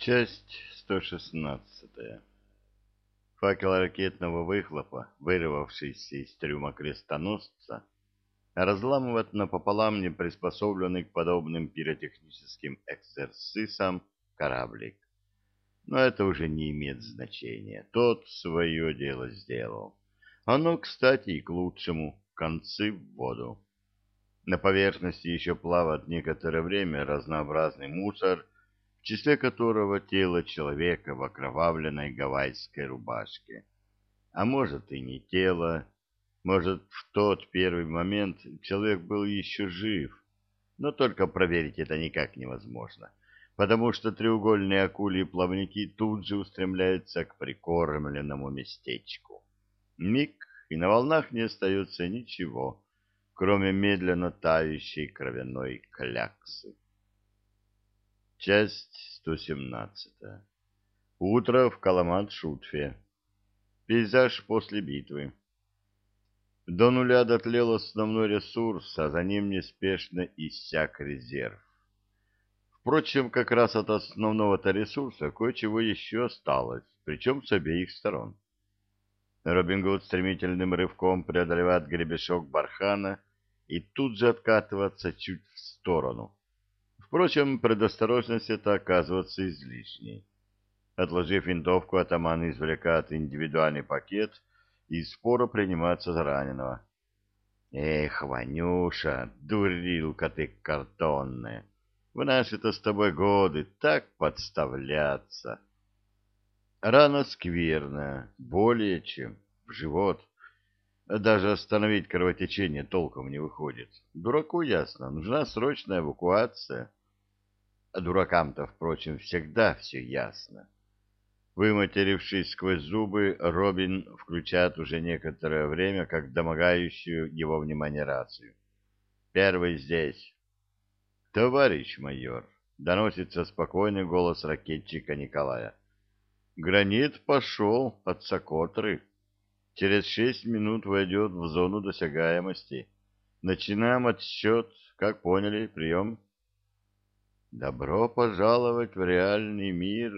Часть 116. Факел ракетного выхлопа, вырвавшийся из трюма крестоносца, разламывает напополам неприспособленный к подобным пиротехническим эксцессисам кораблик. Но это уже не имеет значения. Тот свое дело сделал. Оно, кстати, и к лучшему. Концы в воду. На поверхности еще плавает некоторое время разнообразный мусор, в числе которого тело человека в окровавленной гавайской рубашке. А может и не тело, может в тот первый момент человек был еще жив, но только проверить это никак невозможно, потому что треугольные акули и плавники тут же устремляются к прикормленному местечку. Миг, и на волнах не остается ничего, кроме медленно тающей кровяной кляксы. Часть 117. Утро в Каламат-Шутфе. Пейзаж после битвы. До нуля дотлел основной ресурс, а за ним неспешно иссяк резерв. Впрочем, как раз от основного-то ресурса кое-чего еще осталось, причем с обеих сторон. Робин Гуд стремительным рывком преодолевает гребешок бархана и тут же откатывается чуть в сторону — Впрочем, предосторожность это оказывается излишней. Отложив винтовку, атаман извлекает индивидуальный пакет и споро принимается за раненого. «Эх, Ванюша, дурилка ты картонная! В наши-то с тобой годы так подставляться!» Рана скверная, более чем, в живот. Даже остановить кровотечение толком не выходит. Дураку ясно, нужна срочная эвакуация. А дуракам-то, впрочем, всегда все ясно. Выматерившись сквозь зубы, Робин включает уже некоторое время как домогающую его внимание рацию. «Первый здесь». «Товарищ майор», — доносится спокойный голос ракетчика Николая. «Гранит пошел от Сокотры. Через шесть минут войдет в зону досягаемости. Начинаем отсчет. Как поняли, прием». Добро пожаловать в реальный мир.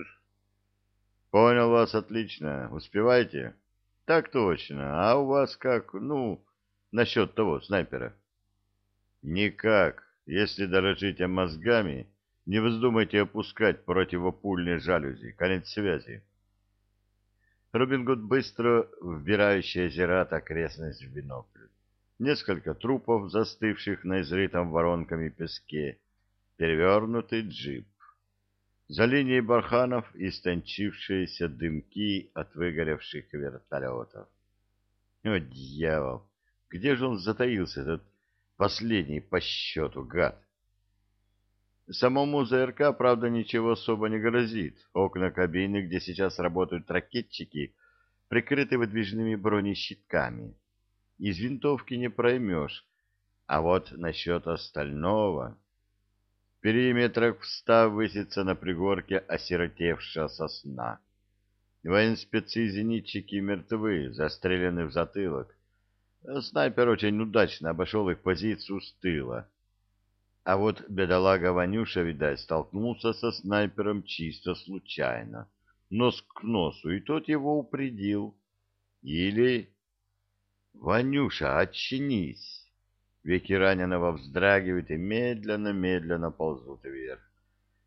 Понял вас отлично. Успевайте? Так точно. А у вас как, ну, насчет того снайпера? Никак. Если дорожите мозгами, не вздумайте опускать противопульные жалюзи. Конец связи. Робин Гуд быстро вбирающий озерат окрестность в бинокль. Несколько трупов, застывших на изрытом воронками песке, перевернутый джип. За линией барханов истончившиеся дымки от выгоревших вертолетов. О, дьявол! Где же он затаился, этот последний по счету гад? Самому ЗРК, правда, ничего особо не грозит. Окна кабины, где сейчас работают ракетчики, прикрыты выдвижными бронещитками. Из винтовки не проймешь. А вот насчет остального периметрах встав высится на пригорке осиротевшая сосна. Военспецы-зенитчики мертвы, застрелены в затылок. Снайпер очень удачно обошел их позицию с тыла. А вот бедолага Ванюша, видать, столкнулся со снайпером чисто случайно. Нос к носу, и тот его упредил. Или... «Ванюша, очнись!» Веки раненого вздрагивают и медленно-медленно ползут вверх.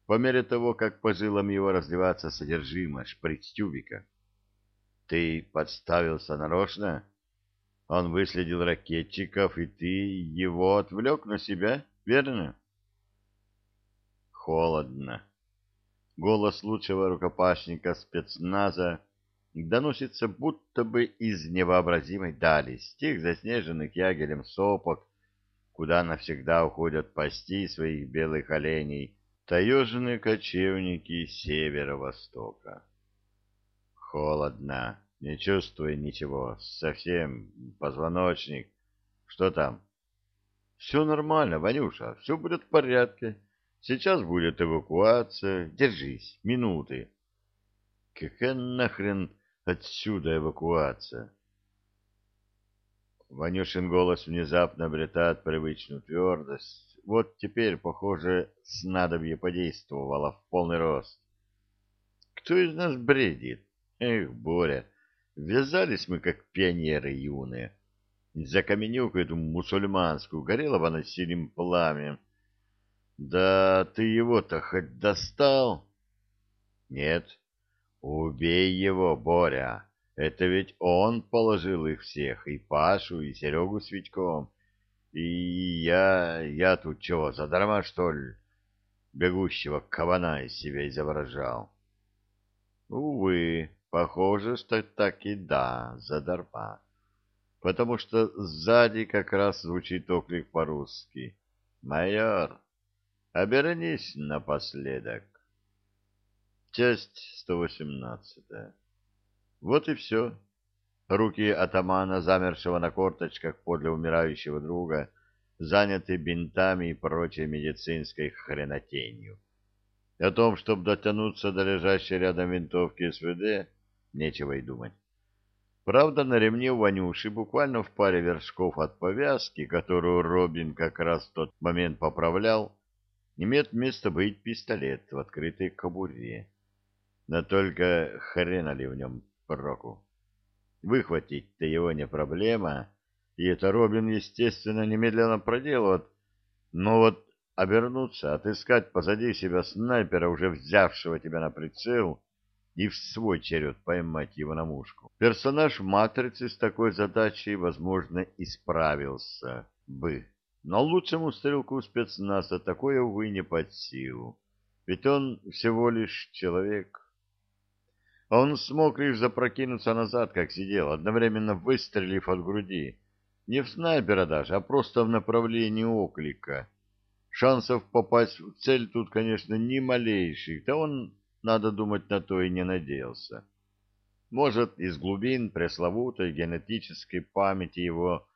По мере того, как по жилам его разливается содержимое шприц-тюбика. Ты подставился нарочно? Он выследил ракетчиков, и ты его отвлек на себя, верно? Холодно. Голос лучшего рукопашника спецназа доносится будто бы из невообразимой дали, с тех заснеженных ягелем сопок, куда навсегда уходят пасти своих белых оленей таежные кочевники северо-востока. Холодно, не чувствую ничего, совсем позвоночник. Что там? Все нормально, Ванюша, все будет в порядке. Сейчас будет эвакуация. Держись, минуты. Какая нахрен отсюда эвакуация? Ванюшин голос внезапно обретает привычную твердость. Вот теперь, похоже, снадобье подействовало в полный рост. кто из нас бредит? Эх, Боря, ввязались мы, как пионеры юные. За каменюку эту мусульманскую горела бы она синим пламенем. Да ты его-то хоть достал? Нет. Убей его, Боря. Это ведь он положил их всех, и Пашу, и Серегу с Витьком. И я... я тут чего, задарма, что ли? Бегущего кабана из себя изображал. Увы, похоже, что так и да, задарма. Потому что сзади как раз звучит оклик по-русски. «Майор, обернись напоследок». Часть 118. Вот и все. Руки атамана, замершего на корточках подле умирающего друга, заняты бинтами и прочей медицинской хренотенью. О том, чтобы дотянуться до лежащей рядом винтовки СВД, нечего и думать. Правда, на ремне у Ванюши, буквально в паре вершков от повязки, которую Робин как раз в тот момент поправлял, имеет место быть пистолет в открытой кобуре. Но только хрена ли в нем проку? Выхватить-то его не проблема, и это Робин, естественно, немедленно проделает, но вот обернуться, отыскать позади себя снайпера, уже взявшего тебя на прицел, и в свой черед поймать его на мушку. Персонаж «Матрицы» с такой задачей, возможно, и справился бы. Но лучшему стрелку спецназа такое, увы, не под силу. Ведь он всего лишь человек. Он смог лишь запрокинуться назад, как сидел, одновременно выстрелив от груди. Не в снайпера даже, а просто в направлении оклика. Шансов попасть в цель тут, конечно, ни малейших, да он, надо думать, на то и не надеялся. Может, из глубин пресловутой генетической памяти его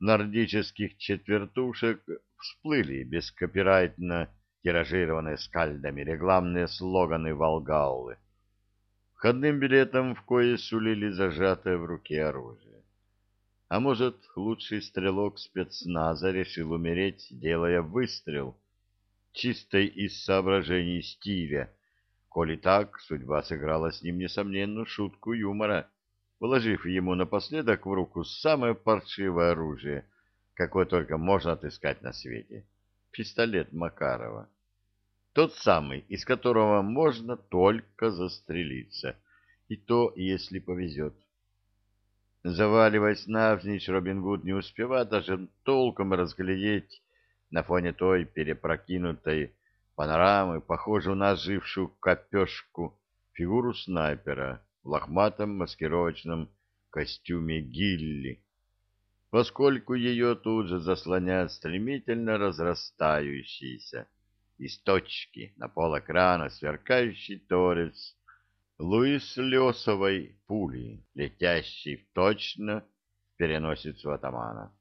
нордических четвертушек всплыли бескопирайтно тиражированные скальдами рекламные слоганы Волгаллы входным билетом в кое сулили зажатое в руке оружие. А может, лучший стрелок спецназа решил умереть, делая выстрел, чистой из соображений стиля. Коли так, судьба сыграла с ним несомненную шутку юмора, положив ему напоследок в руку самое паршивое оружие, какое только можно отыскать на свете — пистолет Макарова. Тот самый, из которого можно только застрелиться. И то, если повезет. Заваливаясь навзничь, Робин Гуд не успевает даже толком разглядеть на фоне той перепрокинутой панорамы, похожую на ожившую копешку, фигуру снайпера в лохматом маскировочном костюме Гилли, поскольку ее тут же заслоняет стремительно разрастающийся из точки на пол экрана сверкающий торец Луис Лесовой пули, летящей точно в переносицу атамана.